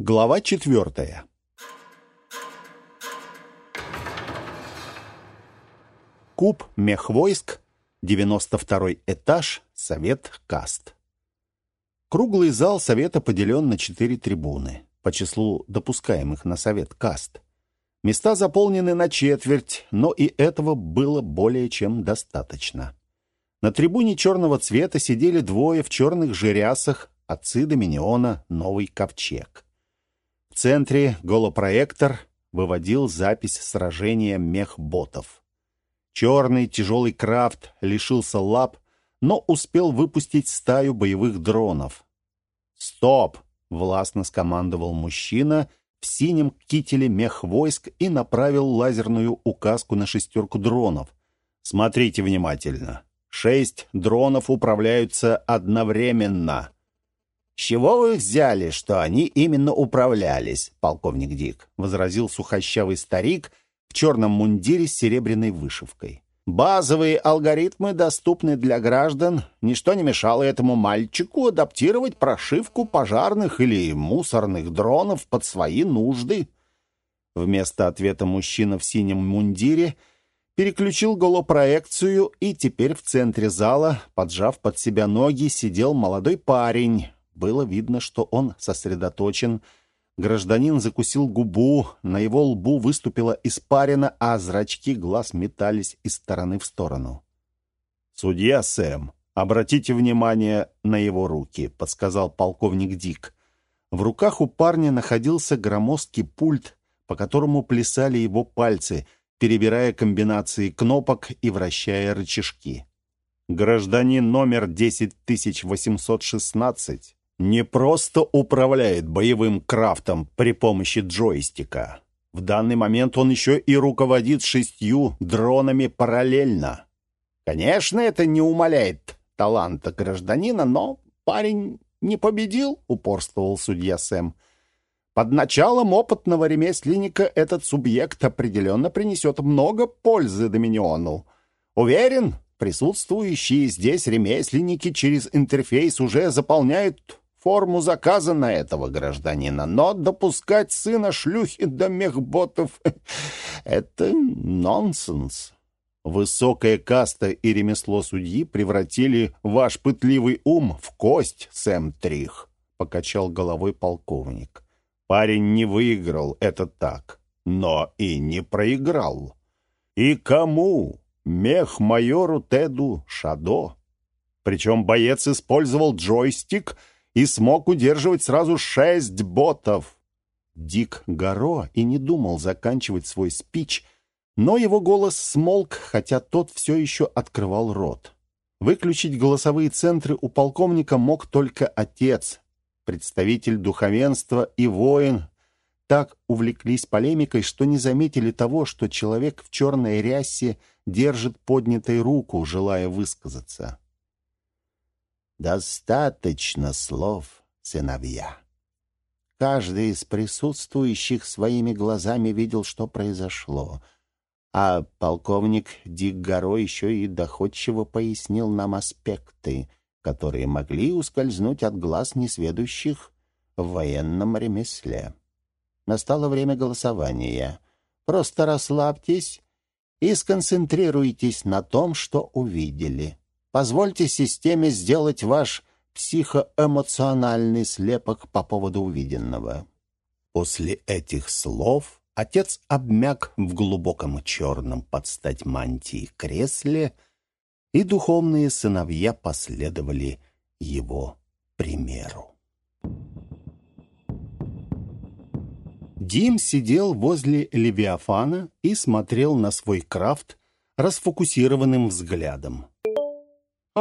Глава четвертая. Куб мехвойск, 92 этаж, совет каст. Круглый зал совета поделен на четыре трибуны по числу допускаемых на совет каст. Места заполнены на четверть, но и этого было более чем достаточно. На трибуне черного цвета сидели двое в черных жирясах отцы Доминиона «Новый ковчег». Центре голопроектор выводил запись сражения мехботов. Черный тяжелый крафт лишился лап, но успел выпустить стаю боевых дронов. «Стоп!» — властно скомандовал мужчина в синем кителе мехвойск и направил лазерную указку на шестерку дронов. «Смотрите внимательно. Шесть дронов управляются одновременно». «С чего вы взяли, что они именно управлялись, полковник Дик?» — возразил сухощавый старик — в черном мундире с серебряной вышивкой. Базовые алгоритмы доступны для граждан. Ничто не мешало этому мальчику адаптировать прошивку пожарных или мусорных дронов под свои нужды. Вместо ответа мужчина в синем мундире переключил голопроекцию, и теперь в центре зала, поджав под себя ноги, сидел молодой парень. Было видно, что он сосредоточен, Гражданин закусил губу, на его лбу выступила испарина, а зрачки глаз метались из стороны в сторону. «Судья Сэм, обратите внимание на его руки», — подсказал полковник Дик. В руках у парня находился громоздкий пульт, по которому плясали его пальцы, перебирая комбинации кнопок и вращая рычажки. «Гражданин номер 10816 не просто управляет боевым крафтом при помощи джойстика. В данный момент он еще и руководит шестью дронами параллельно. Конечно, это не умаляет таланта гражданина, но парень не победил, упорствовал судья Сэм. Под началом опытного ремесленника этот субъект определенно принесет много пользы Доминиону. Уверен, присутствующие здесь ремесленники через интерфейс уже заполняют форму заказа на этого гражданина, но допускать сына шлюхи до мехботов — это нонсенс. Высокая каста и ремесло судьи превратили ваш пытливый ум в кость, Сэм Трих, — покачал головой полковник. Парень не выиграл, это так, но и не проиграл. И кому? Мех-майору Теду Шадо. Причем боец использовал джойстик — и смог удерживать сразу шесть ботов. Дик Гаро и не думал заканчивать свой спич, но его голос смолк, хотя тот все еще открывал рот. Выключить голосовые центры у полковника мог только отец, представитель духовенства и воин, так увлеклись полемикой, что не заметили того, что человек в черной рясе держит поднятой руку, желая высказаться. Достаточно слов, сыновья. Каждый из присутствующих своими глазами видел, что произошло. А полковник Дик Горо еще и доходчиво пояснил нам аспекты, которые могли ускользнуть от глаз несведущих в военном ремесле. Настало время голосования. Просто расслабьтесь и сконцентрируйтесь на том, что увидели. Позвольте системе сделать ваш психоэмоциональный слепок по поводу увиденного». После этих слов отец обмяк в глубоком черном под стать мантии кресле, и духовные сыновья последовали его примеру. Дим сидел возле Левиафана и смотрел на свой крафт расфокусированным взглядом.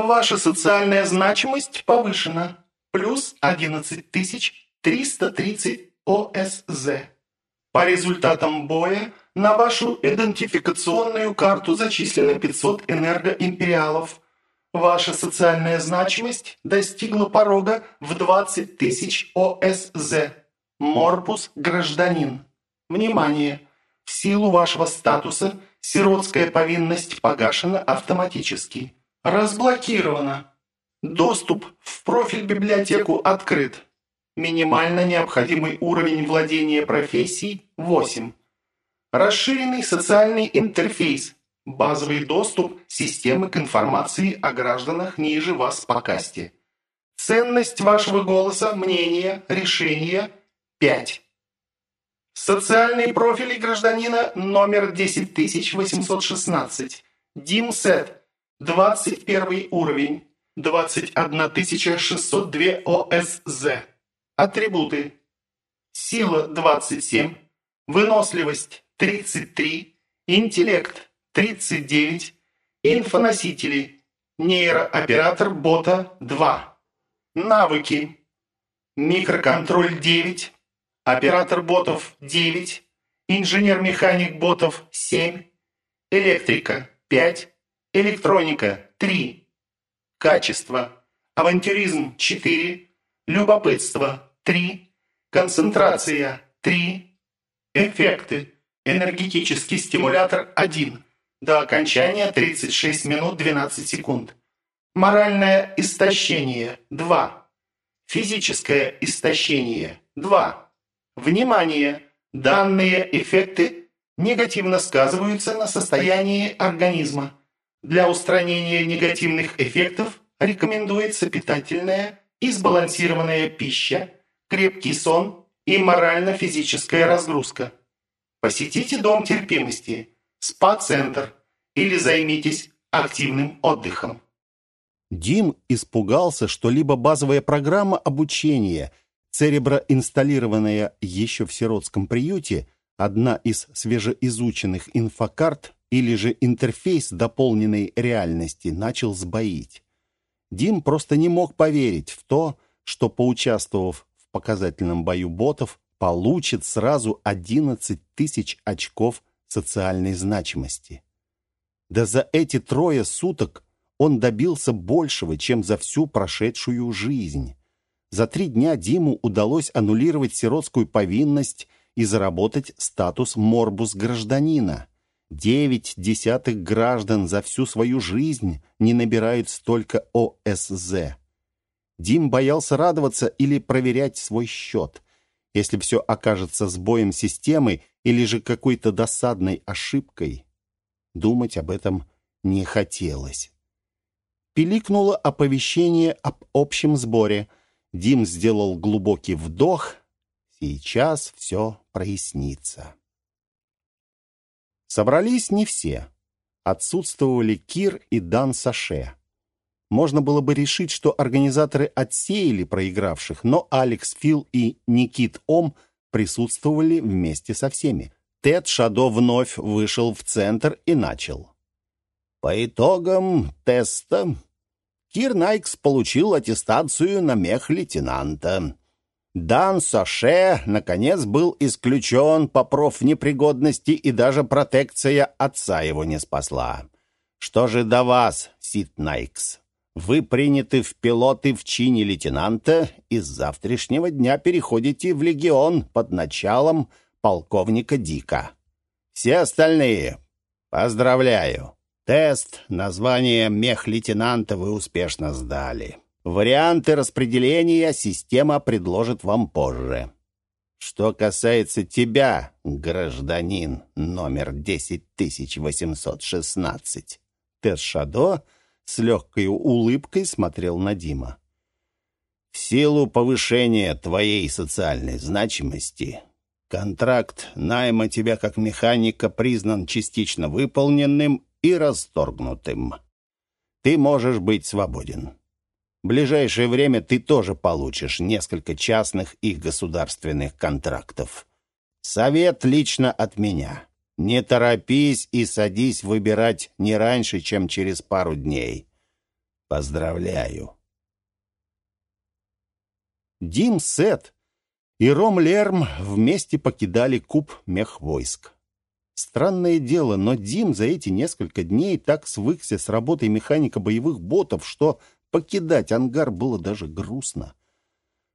Ваша социальная значимость повышена. Плюс 11330 ОСЗ. По результатам боя на вашу идентификационную карту зачислено 500 энергоимпериалов. Ваша социальная значимость достигла порога в 20 тысяч ОСЗ. Морпус гражданин. Внимание! В силу вашего статуса сиротская повинность погашена автоматически. Разблокировано. Доступ в профиль библиотеку открыт. Минимально необходимый уровень владения профессией – 8. Расширенный социальный интерфейс. Базовый доступ системы к информации о гражданах ниже вас по касте. Ценность вашего голоса, мнения, решения – 5. Социальные профили гражданина номер 10816. Димсет. 21 уровень. 21602 ОСЗ. Атрибуты. Сила 27. Выносливость 33. Интеллект 39. Инфоносители. Нейрооператор бота 2. Навыки. Микроконтроль 9. Оператор ботов 9. Инженер-механик ботов 7. Электрика 5. Электроника 3. Качество. Авантюризм 4. Любопытство 3. Концентрация 3. Эффекты. Энергетический стимулятор 1. До окончания 36 минут 12 секунд. Моральное истощение 2. Физическое истощение 2. Внимание! Данные эффекты негативно сказываются на состоянии организма. Для устранения негативных эффектов рекомендуется питательная и сбалансированная пища, крепкий сон и морально-физическая разгрузка. Посетите дом терпимости, спа-центр или займитесь активным отдыхом. Дим испугался, что либо базовая программа обучения, цереброинсталлированная еще в сиротском приюте, одна из свежеизученных инфокарт, или же интерфейс дополненной реальности начал сбоить. Дим просто не мог поверить в то, что, поучаствовав в показательном бою ботов, получит сразу 11 тысяч очков социальной значимости. Да за эти трое суток он добился большего, чем за всю прошедшую жизнь. За три дня Диму удалось аннулировать сиротскую повинность и заработать статус морбус гражданина. Девять десятых граждан за всю свою жизнь не набирают столько ОСЗ. Дим боялся радоваться или проверять свой счет. Если все окажется сбоем системы или же какой-то досадной ошибкой, думать об этом не хотелось. Пиликнуло оповещение об общем сборе. Дим сделал глубокий вдох. Сейчас все прояснится. Собрались не все. Отсутствовали Кир и Дан Саше. Можно было бы решить, что организаторы отсеяли проигравших, но Алекс Фил и Никит Ом присутствовали вместе со всеми. Тед Шадо вновь вышел в центр и начал. По итогам теста Кир Найкс получил аттестацию на мех лейтенанта. Дан Соше, наконец, был исключен по профнепригодности, и даже протекция отца его не спасла. Что же до вас, Сид Найкс? Вы приняты в пилоты в чине лейтенанта и с завтрашнего дня переходите в легион под началом полковника Дика. Все остальные поздравляю. Тест, название мех-лейтенанта вы успешно сдали. Варианты распределения система предложит вам позже. Что касается тебя, гражданин номер 10816, Тесс Шадо с легкой улыбкой смотрел на Дима. В силу повышения твоей социальной значимости контракт найма тебя как механика признан частично выполненным и расторгнутым. Ты можешь быть свободен. Ближайшее время ты тоже получишь несколько частных и государственных контрактов. Совет лично от меня. Не торопись и садись выбирать не раньше, чем через пару дней. Поздравляю. Дим Сет и Ром Лерм вместе покидали куб мехвойск. Странное дело, но Дим за эти несколько дней так свыкся с работой механика боевых ботов, что покидать ангар было даже грустно.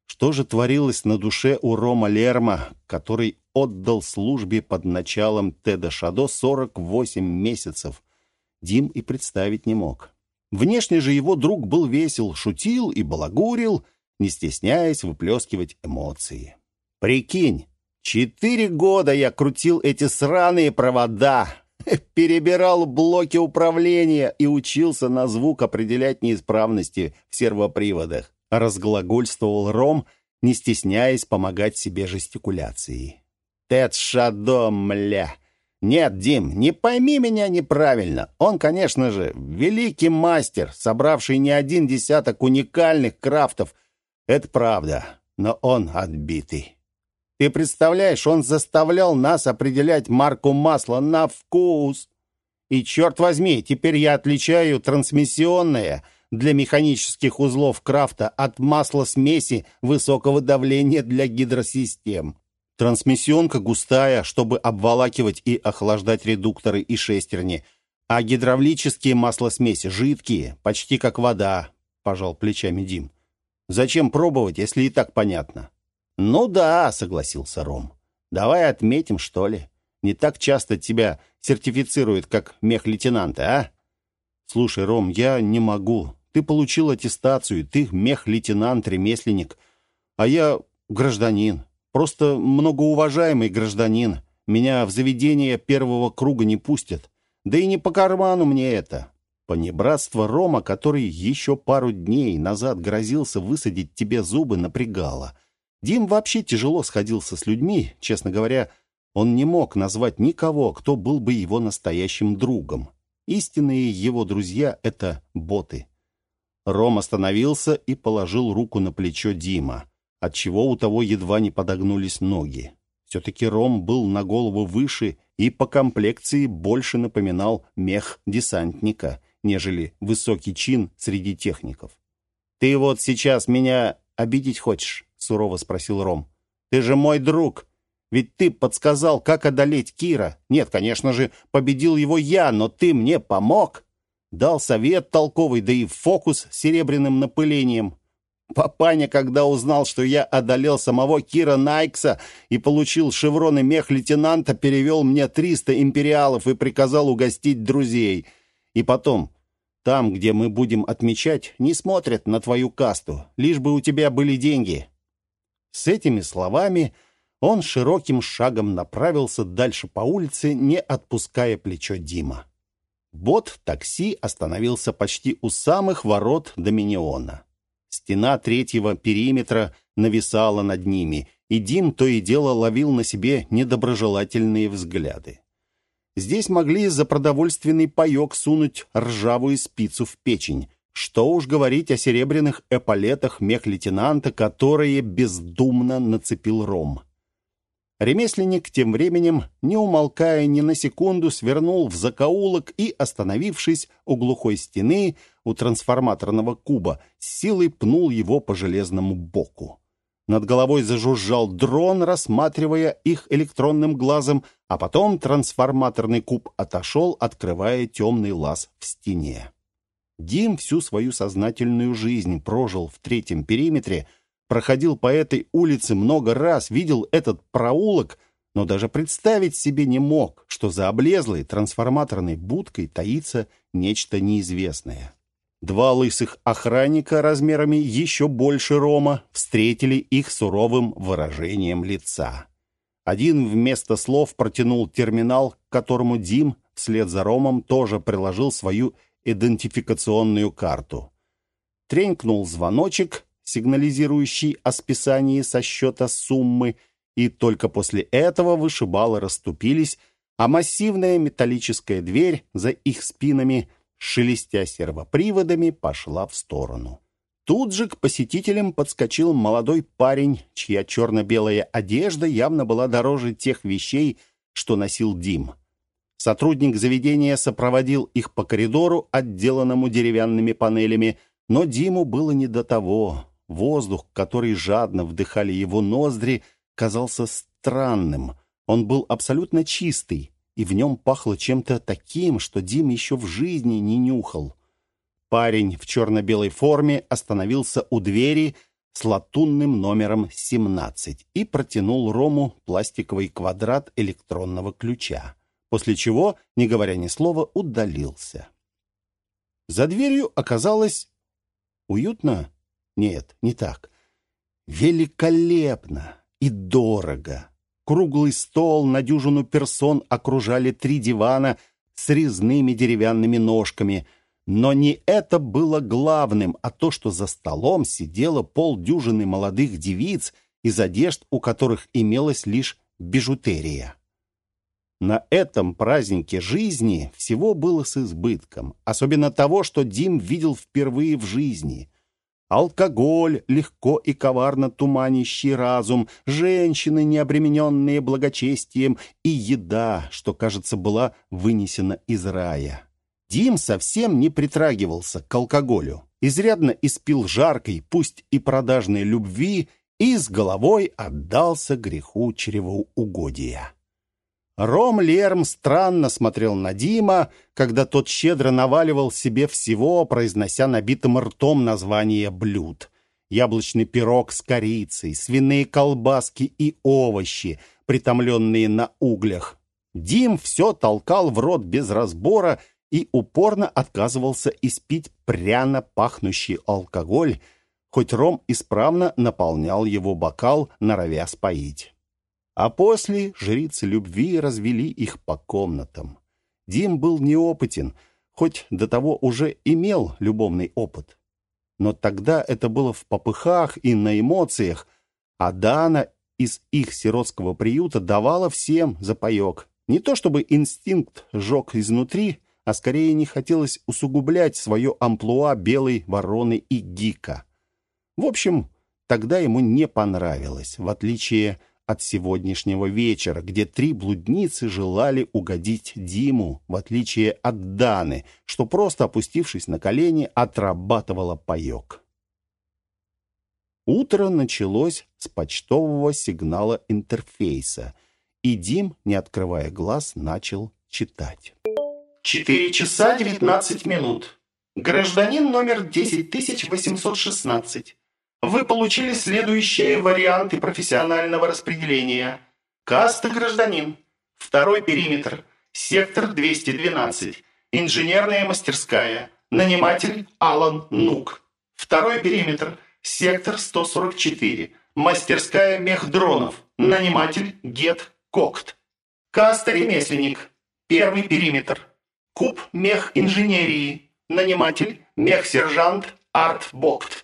Что же творилось на душе у Рома Лерма, который отдал службе под началом Теда Шадо 48 месяцев, Дим и представить не мог. Внешне же его друг был весел, шутил и балагурил, не стесняясь выплескивать эмоции. «Прикинь, четыре года я крутил эти сраные провода, перебирал блоки управления и учился на звук определять неисправности в сервоприводах», разглагольствовал Ром, не стесняясь помогать себе жестикуляцией. «Тед Шадо, мля!» «Нет, Дим, не пойми меня неправильно. Он, конечно же, великий мастер, собравший не один десяток уникальных крафтов. Это правда, но он отбитый. Ты представляешь, он заставлял нас определять марку масла на вкус. И, черт возьми, теперь я отличаю трансмиссионное для механических узлов крафта от масла смеси высокого давления для гидросистем. Трансмиссионка густая, чтобы обволакивать и охлаждать редукторы и шестерни, а гидравлические маслосмеси жидкие, почти как вода, пожал плечами Дим. Зачем пробовать, если и так понятно? Ну да, согласился Ром. Давай отметим, что ли. Не так часто тебя сертифицируют как мех-лейтенанта, а? Слушай, Ром, я не могу. Ты получил аттестацию, ты мех-лейтенант-ремесленник, а я гражданин. Просто многоуважаемый гражданин. Меня в заведение первого круга не пустят. Да и не по карману мне это. Понебратство Рома, который еще пару дней назад грозился высадить тебе зубы, напрягало. Дим вообще тяжело сходился с людьми, честно говоря, он не мог назвать никого, кто был бы его настоящим другом. Истинные его друзья — это боты. Ром остановился и положил руку на плечо Дима отчего у того едва не подогнулись ноги. Все-таки Ром был на голову выше и по комплекции больше напоминал мех десантника, нежели высокий чин среди техников. «Ты вот сейчас меня обидеть хочешь?» — сурово спросил Ром. «Ты же мой друг. Ведь ты подсказал, как одолеть Кира. Нет, конечно же, победил его я, но ты мне помог. Дал совет толковый, да и фокус с серебряным напылением. Папаня, когда узнал, что я одолел самого Кира Найкса и получил шевроны мех-лейтенанта, перевел мне 300 империалов и приказал угостить друзей. И потом, там, где мы будем отмечать, не смотрят на твою касту, лишь бы у тебя были деньги». С этими словами он широким шагом направился дальше по улице, не отпуская плечо Дима. Бот такси остановился почти у самых ворот Доминиона. Стена третьего периметра нависала над ними, и Дим то и дело ловил на себе недоброжелательные взгляды. Здесь могли за продовольственный паек сунуть ржавую спицу в печень. Что уж говорить о серебряных эполетах мех-лейтенанта, которые бездумно нацепил ром. Ремесленник тем временем, не умолкая ни на секунду, свернул в закоулок и, остановившись у глухой стены, у трансформаторного куба, силой пнул его по железному боку. Над головой зажужжал дрон, рассматривая их электронным глазом, а потом трансформаторный куб отошел, открывая темный лаз в стене. Дим всю свою сознательную жизнь прожил в третьем периметре — проходил по этой улице много раз, видел этот проулок, но даже представить себе не мог, что за облезлой трансформаторной будкой таится нечто неизвестное. Два лысых охранника размерами еще больше Рома встретили их суровым выражением лица. Один вместо слов протянул терминал, к которому Дим вслед за Ромом тоже приложил свою идентификационную карту. Тренькнул звоночек, сигнализирующий о списании со счета суммы, и только после этого вышибалы расступились, а массивная металлическая дверь за их спинами, шелестя сервоприводами, пошла в сторону. Тут же к посетителям подскочил молодой парень, чья черно-белая одежда явно была дороже тех вещей, что носил Дим. Сотрудник заведения сопроводил их по коридору, отделанному деревянными панелями, но Диму было не до того. Воздух, который жадно вдыхали его ноздри, казался странным. Он был абсолютно чистый, и в нем пахло чем-то таким, что Дим еще в жизни не нюхал. Парень в черно-белой форме остановился у двери с латунным номером 17 и протянул Рому пластиковый квадрат электронного ключа, после чего, не говоря ни слова, удалился. За дверью оказалось уютно нет, не так. Великолепно и дорого. Круглый стол на дюжину персон окружали три дивана с резными деревянными ножками. Но не это было главным, а то, что за столом сидело полдюжины молодых девиц, из одежд у которых имелась лишь бижутерия. На этом празднике жизни всего было с избытком, особенно того, что Дим видел впервые в жизни. Алкоголь, легко и коварно туманящий разум, женщины, не обремененные благочестием, и еда, что, кажется, была вынесена из рая. Дим совсем не притрагивался к алкоголю. Изрядно испил жаркой, пусть и продажной любви, и с головой отдался греху чревоугодия. Ром Лерм странно смотрел на Дима, когда тот щедро наваливал себе всего, произнося набитым ртом название блюд. Яблочный пирог с корицей, свиные колбаски и овощи, притомленные на углях. Дим все толкал в рот без разбора и упорно отказывался испить пряно пахнущий алкоголь, хоть Ром исправно наполнял его бокал, норовя споить. А после жрицы любви развели их по комнатам. Дим был неопытен, хоть до того уже имел любовный опыт. Но тогда это было в попыхах и на эмоциях, а Дана из их сиротского приюта давала всем за паёк. Не то чтобы инстинкт жег изнутри, а скорее не хотелось усугублять свое амплуа белой вороны и гика. В общем, тогда ему не понравилось, в отличие от от сегодняшнего вечера, где три блудницы желали угодить Диму, в отличие от Даны, что просто опустившись на колени, отрабатывала паёк. Утро началось с почтового сигнала интерфейса, и Дим, не открывая глаз, начал читать. «Четыре часа девятнадцать минут. Гражданин номер десять тысяч восемьсот шестнадцать. Вы получили следующие варианты профессионального распределения. Каста гражданин. Второй периметр. Сектор 212. Инженерная мастерская. Наниматель Алан Нук. Второй периметр. Сектор 144. Мастерская мехдронов. Наниматель Гет Кокт. Каста ремесленник. Первый периметр. Куб мех инженерии. Наниматель мех-сержант Арт Бокт.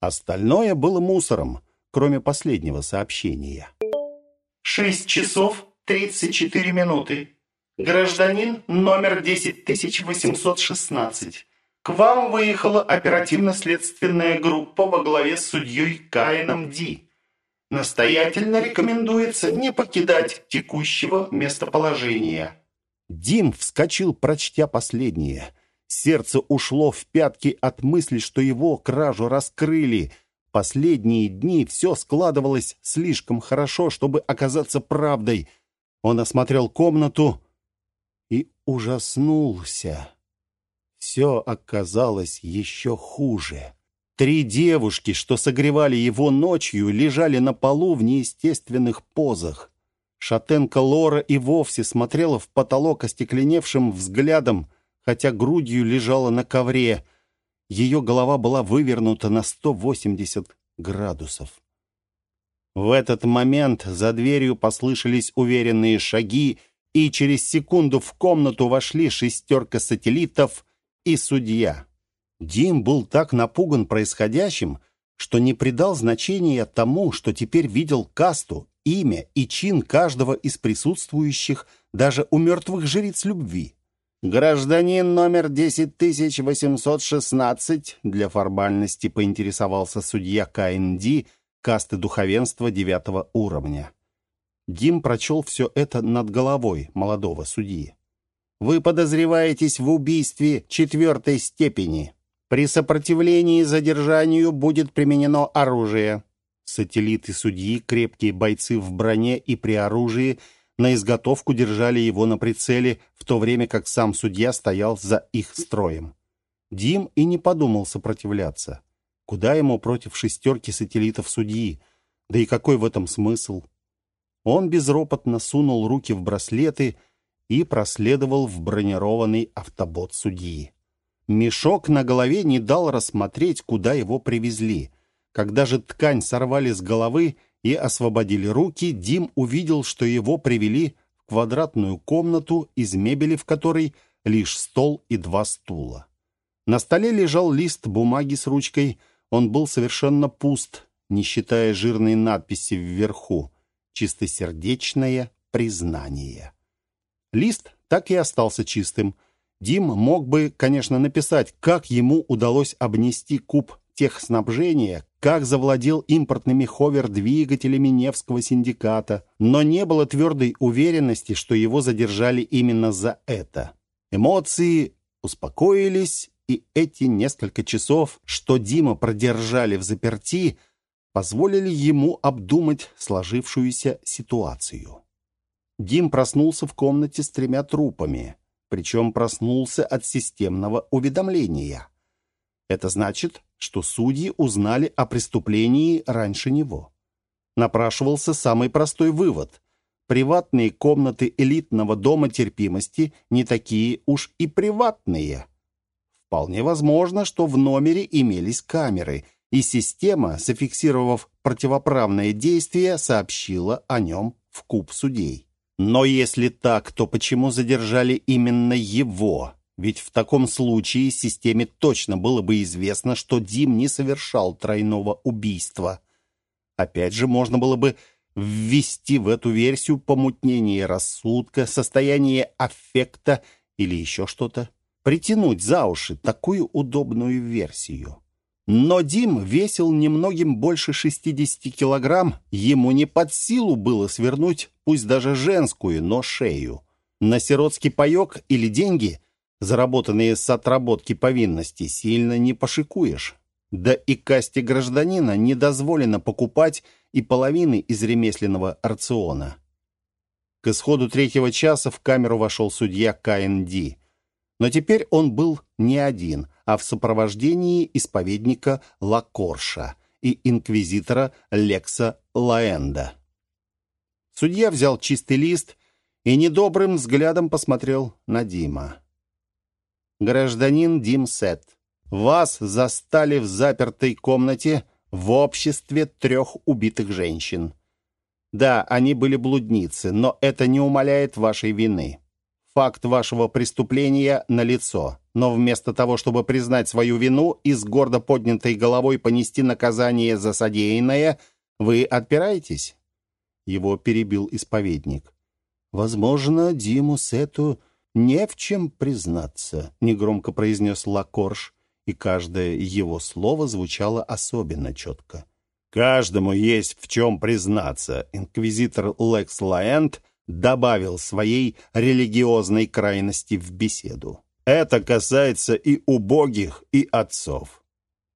Остальное было мусором, кроме последнего сообщения. «Шесть часов тридцать четыре минуты. Гражданин номер 10816. К вам выехала оперативно-следственная группа во главе с судьей Каином Ди. Настоятельно рекомендуется не покидать текущего местоположения». Дим вскочил, прочтя последнее. Сердце ушло в пятки от мысли, что его кражу раскрыли. Последние дни все складывалось слишком хорошо, чтобы оказаться правдой. Он осмотрел комнату и ужаснулся. Все оказалось еще хуже. Три девушки, что согревали его ночью, лежали на полу в неестественных позах. Шатенка Лора и вовсе смотрела в потолок остекленевшим взглядом, хотя грудью лежала на ковре. Ее голова была вывернута на 180 градусов. В этот момент за дверью послышались уверенные шаги, и через секунду в комнату вошли шестерка сателлитов и судья. Дим был так напуган происходящим, что не придал значения тому, что теперь видел касту, имя и чин каждого из присутствующих, даже у мертвых жриц любви. «Гражданин номер 10816 для формальности поинтересовался судья КНД касты духовенства девятого уровня. Дим прочел все это над головой молодого судьи. «Вы подозреваетесь в убийстве четвертой степени. При сопротивлении задержанию будет применено оружие». Сателлиты судьи, крепкие бойцы в броне и при оружии – на изготовку держали его на прицеле, в то время как сам судья стоял за их строем. Дим и не подумал сопротивляться. Куда ему против шестерки сателлитов судьи? Да и какой в этом смысл? Он безропотно сунул руки в браслеты и проследовал в бронированный автобот судьи. Мешок на голове не дал рассмотреть, куда его привезли. Когда же ткань сорвали с головы и освободили руки, Дим увидел, что его привели в квадратную комнату, из мебели в которой лишь стол и два стула. На столе лежал лист бумаги с ручкой. Он был совершенно пуст, не считая жирной надписи вверху «Чистосердечное признание». Лист так и остался чистым. Дим мог бы, конечно, написать, как ему удалось обнести куб техснабжения, как завладел импортными ховер-двигателями Невского синдиката, но не было твердой уверенности, что его задержали именно за это. Эмоции успокоились, и эти несколько часов, что Дима продержали в заперти, позволили ему обдумать сложившуюся ситуацию. Дим проснулся в комнате с тремя трупами, причем проснулся от системного уведомления. Это значит, что судьи узнали о преступлении раньше него. Напрашивался самый простой вывод. Приватные комнаты элитного дома терпимости не такие уж и приватные. Вполне возможно, что в номере имелись камеры, и система, зафиксировав противоправное действие, сообщила о нем в куб судей. Но если так, то почему задержали именно его? Ведь в таком случае системе точно было бы известно, что Дим не совершал тройного убийства. Опять же, можно было бы ввести в эту версию помутнение рассудка, состояние аффекта или еще что-то притянуть за уши такую удобную версию. Но Дим весил немногим больше 60 килограмм, ему не под силу было свернуть, пусть даже женскую, но шею. На сиротский паек или деньги, заработанные с отработки повинности, сильно не пошикуешь. Да и касте гражданина не дозволено покупать и половины из ремесленного рациона. К исходу третьего часа в камеру вошел судья КНД. Но теперь он был не один, а в сопровождении исповедника Лакорша и инквизитора Лекса Лаэнда. Судья взял чистый лист и недобрым взглядом посмотрел на Дима. «Гражданин Дим Сет, вас застали в запертой комнате в обществе трех убитых женщин. Да, они были блудницы, но это не умаляет вашей вины факт вашего преступления налицо, но вместо того, чтобы признать свою вину и с гордо поднятой головой понести наказание за содеянное, вы отпираетесь?» Его перебил исповедник. «Возможно, Диму Сету не в чем признаться», — негромко произнес Лакорш, и каждое его слово звучало особенно четко. «Каждому есть в чем признаться», — инквизитор Лекс Лаэнд добавил своей религиозной крайности в беседу. Это касается и убогих, и отцов.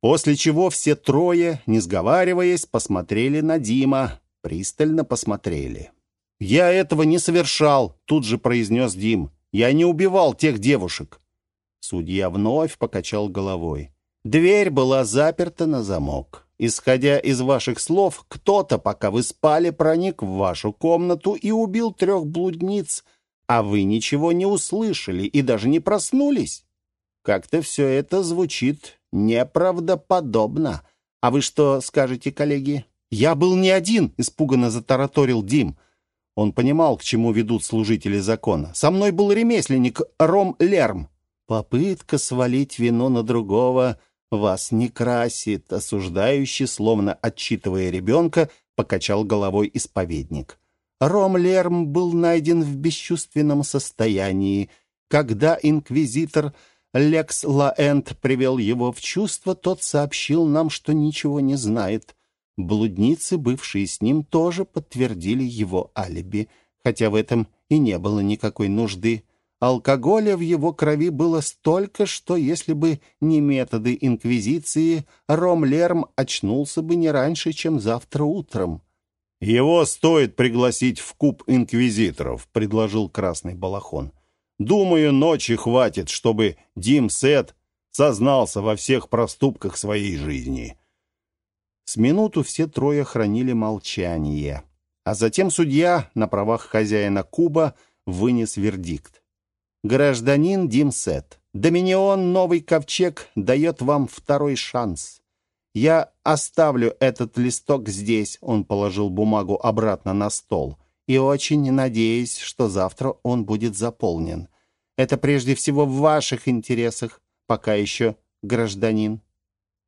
После чего все трое, не сговариваясь, посмотрели на Дима, пристально посмотрели. «Я этого не совершал», — тут же произнес Дим. «Я не убивал тех девушек». Судья вновь покачал головой. Дверь была заперта на замок. Исходя из ваших слов, кто-то, пока вы спали, проник в вашу комнату и убил трех блудниц, а вы ничего не услышали и даже не проснулись. Как-то все это звучит неправдоподобно. А вы что скажете, коллеги? Я был не один, испуганно затараторил Дим. Он понимал, к чему ведут служители закона. Со мной был ремесленник Ром Лерм. Попытка свалить вину на другого — вас не красит», — осуждающий, словно отчитывая ребенка, покачал головой исповедник. Ром Лерм был найден в бесчувственном состоянии. Когда инквизитор Лекс Лаэнд привел его в чувство, тот сообщил нам, что ничего не знает. Блудницы, бывшие с ним, тоже подтвердили его алиби, хотя в этом и не было никакой нужды. Алкоголя в его крови было столько, что если бы не методы инквизиции, Ром-Лерм очнулся бы не раньше, чем завтра утром. «Его стоит пригласить в куб инквизиторов», — предложил Красный Балахон. «Думаю, ночи хватит, чтобы Дим Сет сознался во всех проступках своей жизни». С минуту все трое хранили молчание, а затем судья на правах хозяина куба вынес вердикт. Гражданин Димсет, Доминион Новый Ковчег дает вам второй шанс. Я оставлю этот листок здесь, он положил бумагу обратно на стол, и очень надеюсь, что завтра он будет заполнен. Это прежде всего в ваших интересах, пока еще гражданин.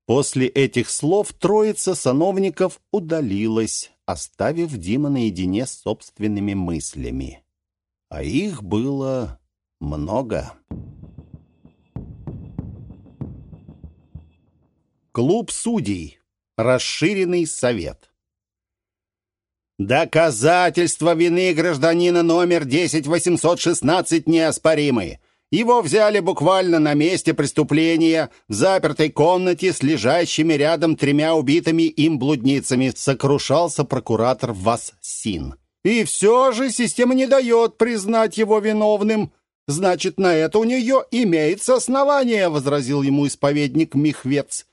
После этих слов троица сановников удалилась, оставив Дима наедине с собственными мыслями. А их было много. Клуб судей. Расширенный совет. Доказательства вины гражданина номер 10816 неоспоримы. Его взяли буквально на месте преступления, в запертой комнате с лежащими рядом тремя убитыми им блудницами, сокрушался прокуратор Вассин. И все же система не дает признать его виновным. Значит, на это у нее имеется основание, возразил ему исповедник Михвец.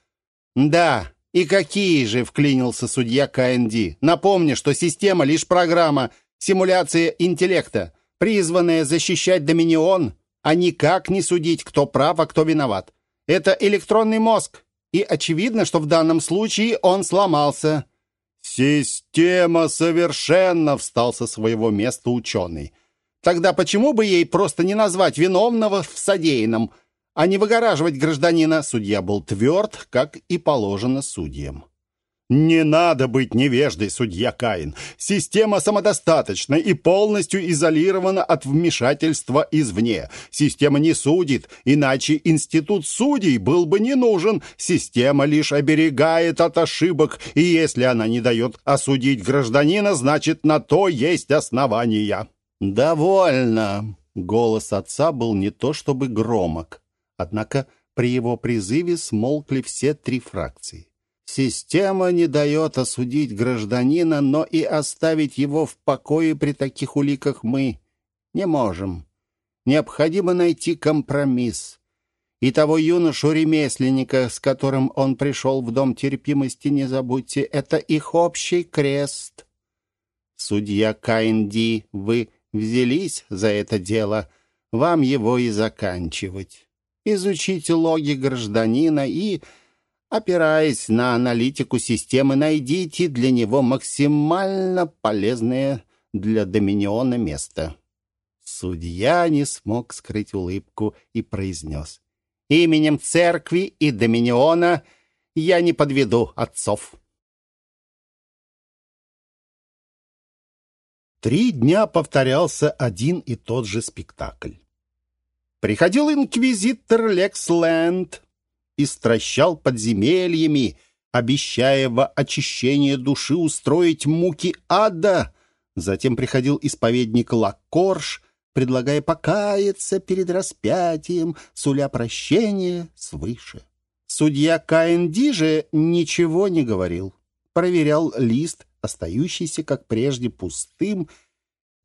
Да, и какие же, вклинился судья КНД. Напомню, что система лишь программа, симуляция интеллекта, призванная защищать доминион, а никак не судить, кто прав, а кто виноват. Это электронный мозг, и очевидно, что в данном случае он сломался. «Система совершенно!» — встал со своего места ученый. «Тогда почему бы ей просто не назвать виновного в содеянном, а не выгораживать гражданина?» Судья был тверд, как и положено судьям. Не надо быть невеждой, судья Каин. Система самодостаточна и полностью изолирована от вмешательства извне. Система не судит, иначе институт судей был бы не нужен. Система лишь оберегает от ошибок, и если она не дает осудить гражданина, значит, на то есть основания. «Довольно!» Голос отца был не то чтобы громок, однако при его призыве смолкли все три фракции. Система не дает осудить гражданина, но и оставить его в покое при таких уликах мы не можем. Необходимо найти компромисс. И того юношу-ремесленника, с которым он пришел в дом терпимости, не забудьте, это их общий крест. Судья Каинди, вы взялись за это дело, вам его и заканчивать. Изучите логи гражданина и Опираясь на аналитику системы, найдите для него максимально полезное для Доминиона место. Судья не смог скрыть улыбку и произнес. «Именем церкви и Доминиона я не подведу отцов». Три дня повторялся один и тот же спектакль. Приходил инквизитор Лекс Лэнд, и стращал подземельями, обещая во очищение души устроить муки ада. Затем приходил исповедник Лакорш, предлагая покаяться перед распятием, суля прощения свыше. Судья Каинди же ничего не говорил. Проверял лист, остающийся, как прежде, пустым.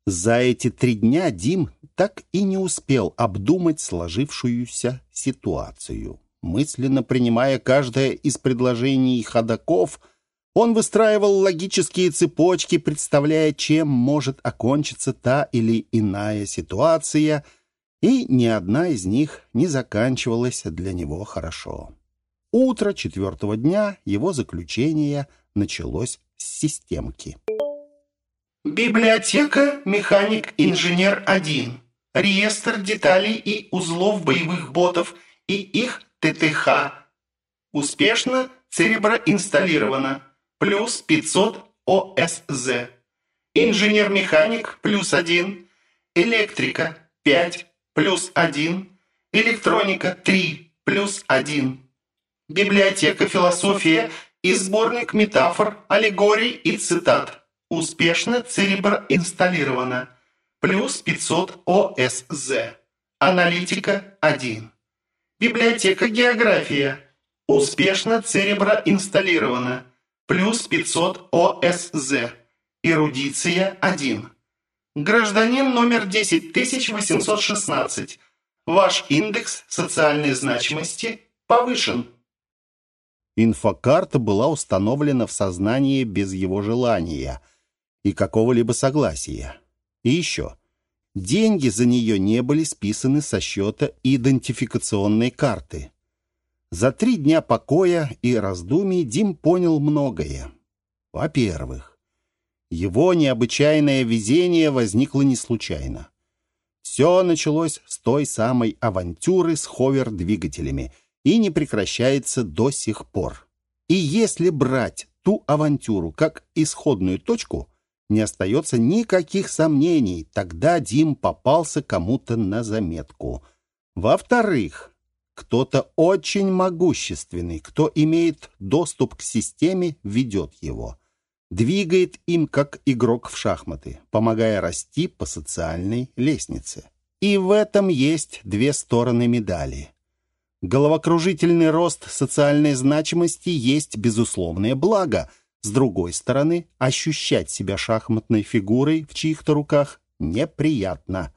За эти три дня Дим так и не успел обдумать сложившуюся ситуацию. Мысленно принимая каждое из предложений ходаков, он выстраивал логические цепочки, представляя, чем может окончиться та или иная ситуация, и ни одна из них не заканчивалась для него хорошо. Утро четвертого дня его заключения началось с системки. Библиотека «Механик-инженер-1». Реестр деталей и узлов боевых ботов и их ТТХ. Успешно цереброинсталлировано. Плюс 500 ОСЗ. Инженер-механик плюс 1. Электрика 5 плюс 1. Электроника 3 плюс 1. Библиотека философия и сборник метафор, аллегорий и цитат. Успешно цереброинсталлировано. Плюс 500 ОСЗ. Аналитика 1. Библиотека география. Успешно цереброинсталлирована. Плюс 500 ОСЗ. Эрудиция 1. Гражданин номер 10816. Ваш индекс социальной значимости повышен. Инфокарта была установлена в сознании без его желания и какого-либо согласия. И еще. Деньги за нее не были списаны со счета идентификационной карты. За три дня покоя и раздумий Дим понял многое. Во-первых, его необычайное везение возникло не случайно. Все началось с той самой авантюры с ховер-двигателями и не прекращается до сих пор. И если брать ту авантюру как исходную точку, не остается никаких сомнений, тогда Дим попался кому-то на заметку. Во-вторых, кто-то очень могущественный, кто имеет доступ к системе, ведет его. Двигает им, как игрок в шахматы, помогая расти по социальной лестнице. И в этом есть две стороны медали. Головокружительный рост социальной значимости есть безусловное благо – с другой стороны, ощущать себя шахматной фигурой в чьих-то руках неприятно.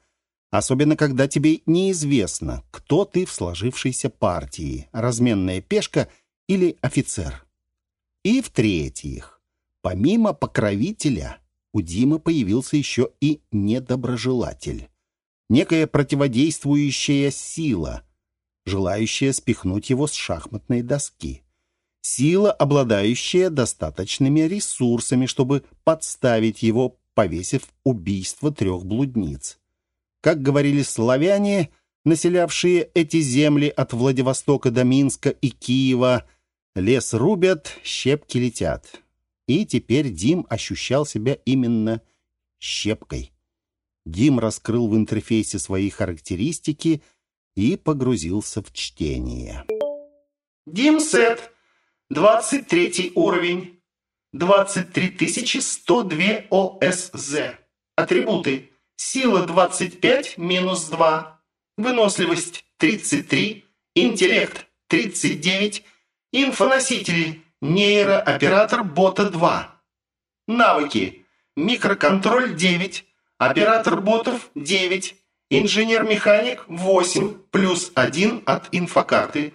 Особенно, когда тебе неизвестно, кто ты в сложившейся партии, разменная пешка или офицер. И в-третьих, помимо покровителя, у Димы появился еще и недоброжелатель. Некая противодействующая сила, желающая спихнуть его с шахматной доски. Сила, обладающая достаточными ресурсами, чтобы подставить его, повесив убийство трех блудниц. Как говорили славяне, населявшие эти земли от Владивостока до Минска и Киева, лес рубят, щепки летят. И теперь Дим ощущал себя именно щепкой. Дим раскрыл в интерфейсе свои характеристики и погрузился в чтение. Дим Сет 23 уровень. 23102 ОСЗ. Атрибуты. Сила 25 минус 2. Выносливость 33. Интеллект 39. Инфоносители. Нейрооператор бота 2. Навыки. Микроконтроль 9. Оператор ботов 9. Инженер-механик 8. Плюс 1 от инфокарты.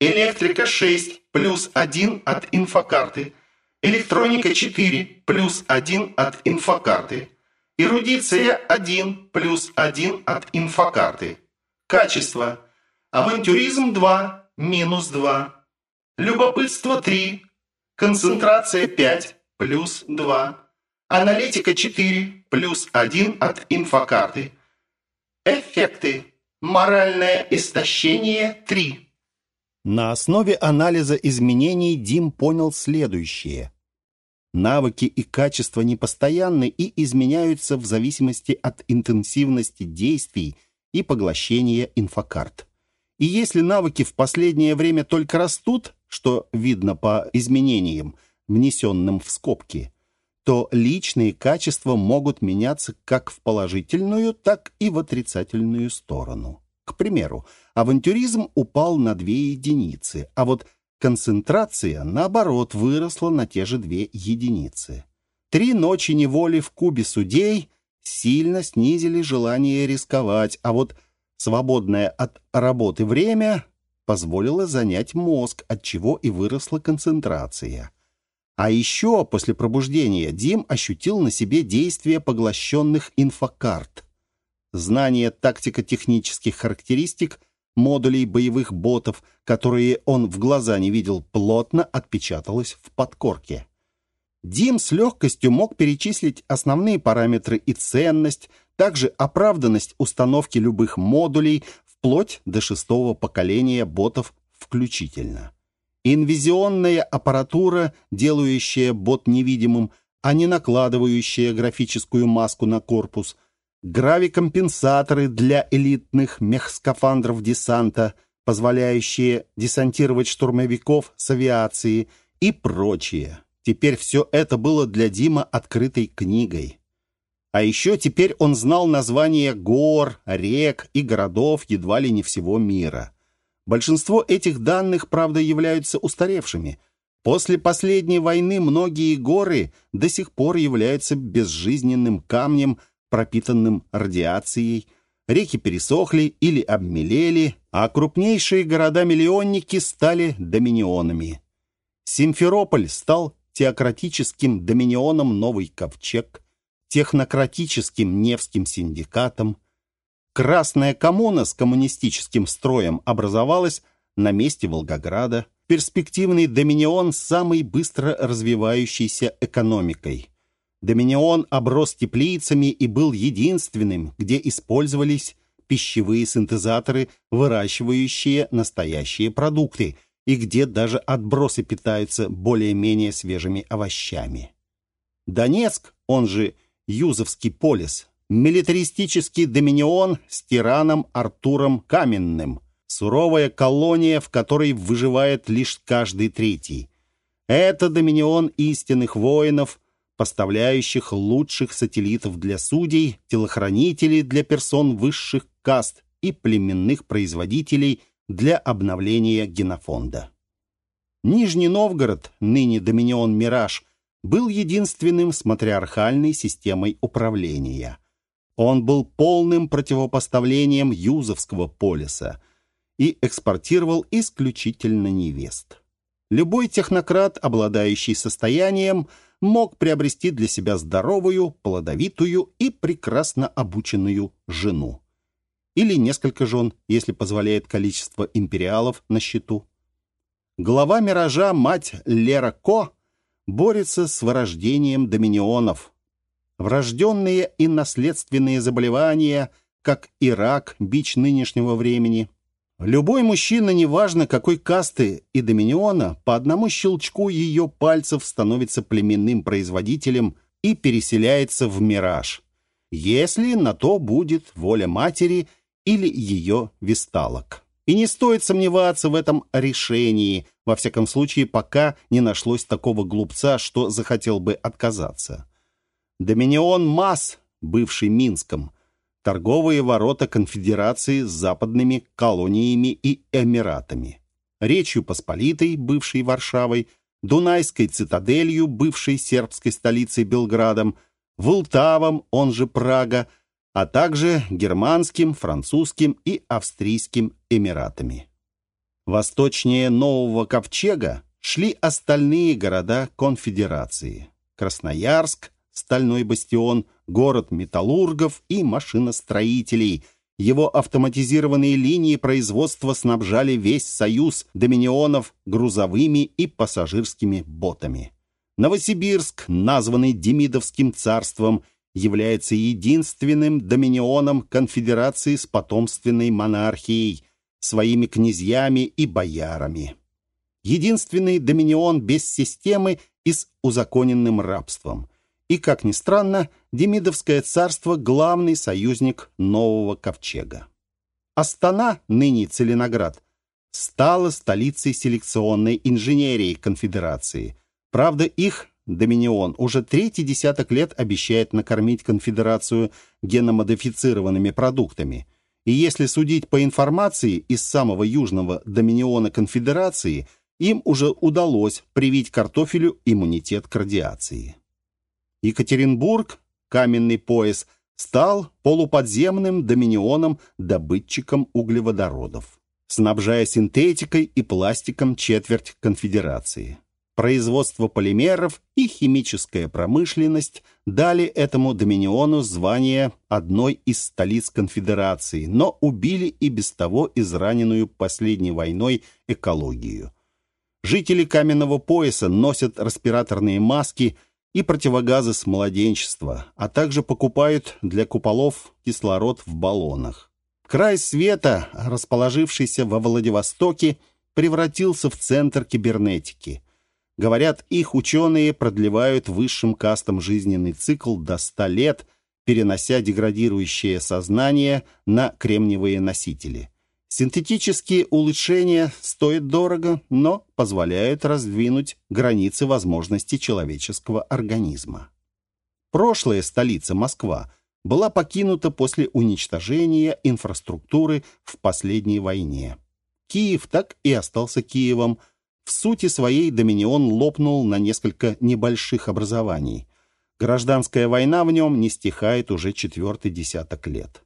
Электрика 6 плюс 1 от инфокарты. Электроника 4 плюс 1 от инфокарты. Эрудиция 1 плюс 1 от инфокарты. Качество. Авантюризм 2 минус 2. Любопытство 3. Концентрация 5 плюс 2. Аналитика 4 плюс 1 от инфокарты. Эффекты. Моральное истощение 3. На основе анализа изменений Дим понял следующее. Навыки и качества непостоянны и изменяются в зависимости от интенсивности действий и поглощения инфокарт. И если навыки в последнее время только растут, что видно по изменениям, внесенным в скобки, то личные качества могут меняться как в положительную, так и в отрицательную сторону. К примеру, авантюризм упал на две единицы, а вот концентрация, наоборот, выросла на те же две единицы. Три ночи неволи в кубе судей сильно снизили желание рисковать, а вот свободное от работы время позволило занять мозг, от чего и выросла концентрация. А еще после пробуждения Дим ощутил на себе действие поглощенных инфокарт – Знание тактико-технических характеристик модулей боевых ботов, которые он в глаза не видел, плотно отпечаталось в подкорке. Дим с легкостью мог перечислить основные параметры и ценность, также оправданность установки любых модулей, вплоть до шестого поколения ботов включительно. Инвизионная аппаратура, делающая бот невидимым, а не накладывающая графическую маску на корпус – гравикомпенсаторы для элитных мехскафандров десанта, позволяющие десантировать штурмовиков с авиации и прочее. Теперь все это было для Дима открытой книгой. А еще теперь он знал названия гор, рек и городов едва ли не всего мира. Большинство этих данных, правда, являются устаревшими. После последней войны многие горы до сих пор являются безжизненным камнем, пропитанным радиацией, реки пересохли или обмелели, а крупнейшие города-миллионники стали доминионами. Симферополь стал теократическим доминионом Новый Ковчег, технократическим Невским синдикатом. Красная коммуна с коммунистическим строем образовалась на месте Волгограда. Перспективный Доминион с самой быстро развивающейся экономикой. Доминион оброс теплицами и был единственным, где использовались пищевые синтезаторы, выращивающие настоящие продукты, и где даже отбросы питаются более-менее свежими овощами. Донецк, он же Юзовский полис, милитаристический доминион с тираном Артуром Каменным, суровая колония, в которой выживает лишь каждый третий. Это доминион истинных воинов – поставляющих лучших сателлитов для судей, телохранителей для персон высших каст и племенных производителей для обновления генофонда. Нижний Новгород, ныне доминион «Мираж», был единственным с матриархальной системой управления. Он был полным противопоставлением Юзовского полиса и экспортировал исключительно невест. Любой технократ, обладающий состоянием – мог приобрести для себя здоровую, плодовитую и прекрасно обученную жену. Или несколько жен, если позволяет количество империалов на счету. Глава «Миража» мать Лера Ко борется с вырождением доминионов. Врожденные и наследственные заболевания, как и рак, бич нынешнего времени – Любой мужчина, неважно какой касты и доминиона, по одному щелчку ее пальцев становится племенным производителем и переселяется в мираж, если на то будет воля матери или ее весталок. И не стоит сомневаться в этом решении, во всяком случае, пока не нашлось такого глупца, что захотел бы отказаться. Доминион Масс, бывший Минском, торговые ворота конфедерации с западными колониями и эмиратами, Речью Посполитой, бывшей Варшавой, Дунайской цитаделью, бывшей сербской столицей Белградом, Вултавом, он же Прага, а также германским, французским и австрийским эмиратами. Восточнее Нового Ковчега шли остальные города конфедерации. Красноярск, Стальной бастион, город металлургов и машиностроителей. Его автоматизированные линии производства снабжали весь союз доминионов грузовыми и пассажирскими ботами. Новосибирск, названный Демидовским царством, является единственным доминионом конфедерации с потомственной монархией, своими князьями и боярами. Единственный доминион без системы и с узаконенным рабством – и, как ни странно, Демидовское царство – главный союзник нового ковчега. Астана, ныне Целиноград, стала столицей селекционной инженерии конфедерации. Правда, их Доминион уже третий десяток лет обещает накормить конфедерацию геномодифицированными продуктами. И если судить по информации из самого южного доминиона конфедерации, им уже удалось привить картофелю иммунитет к радиации. Екатеринбург, каменный пояс, стал полуподземным доминионом-добытчиком углеводородов, снабжая синтетикой и пластиком четверть конфедерации. Производство полимеров и химическая промышленность дали этому доминиону звание одной из столиц конфедерации, но убили и без того израненную последней войной экологию. Жители каменного пояса носят респираторные маски – и противогазы с младенчества, а также покупают для куполов кислород в баллонах. Край света, расположившийся во Владивостоке, превратился в центр кибернетики. Говорят, их ученые продлевают высшим кастам жизненный цикл до 100 лет, перенося деградирующее сознание на кремниевые носители – Синтетические улучшения стоят дорого, но позволяют раздвинуть границы возможностей человеческого организма. Прошлая столица Москва была покинута после уничтожения инфраструктуры в последней войне. Киев так и остался Киевом. В сути своей Доминион лопнул на несколько небольших образований. Гражданская война в нем не стихает уже четвертый десяток лет.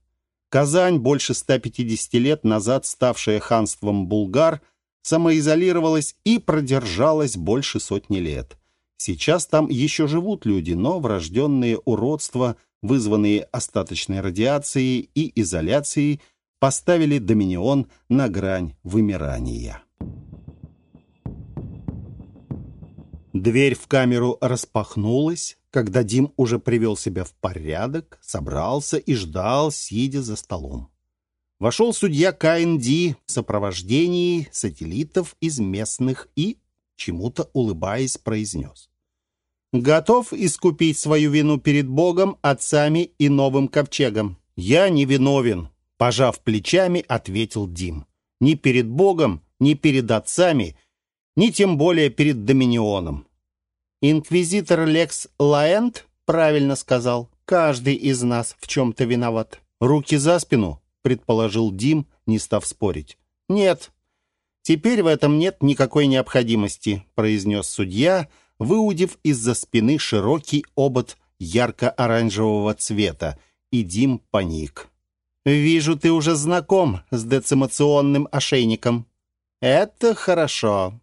Казань, больше 150 лет назад ставшая ханством булгар, самоизолировалась и продержалась больше сотни лет. Сейчас там еще живут люди, но врожденные уродства, вызванные остаточной радиацией и изоляцией, поставили Доминион на грань вымирания. Дверь в камеру распахнулась, когда Дим уже привел себя в порядок, собрался и ждал, сидя за столом. Вошел судья КНД в сопровождении сателлитов из местных и, чему-то улыбаясь, произнес. «Готов искупить свою вину перед Богом, отцами и новым ковчегом?» «Я не виновен», — пожав плечами, ответил Дим. «Ни перед Богом, ни перед отцами, ни тем более перед Доминионом». «Инквизитор Лекс Лаэнд правильно сказал. Каждый из нас в чем-то виноват. Руки за спину, предположил Дим, не став спорить. «Нет, теперь в этом нет никакой необходимости», произнес судья, выудив из-за спины широкий обод ярко-оранжевого цвета, и Дим паник. «Вижу, ты уже знаком с децимационным ошейником». «Это хорошо.